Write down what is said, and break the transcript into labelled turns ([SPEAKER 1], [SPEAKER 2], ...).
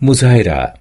[SPEAKER 1] مزهرة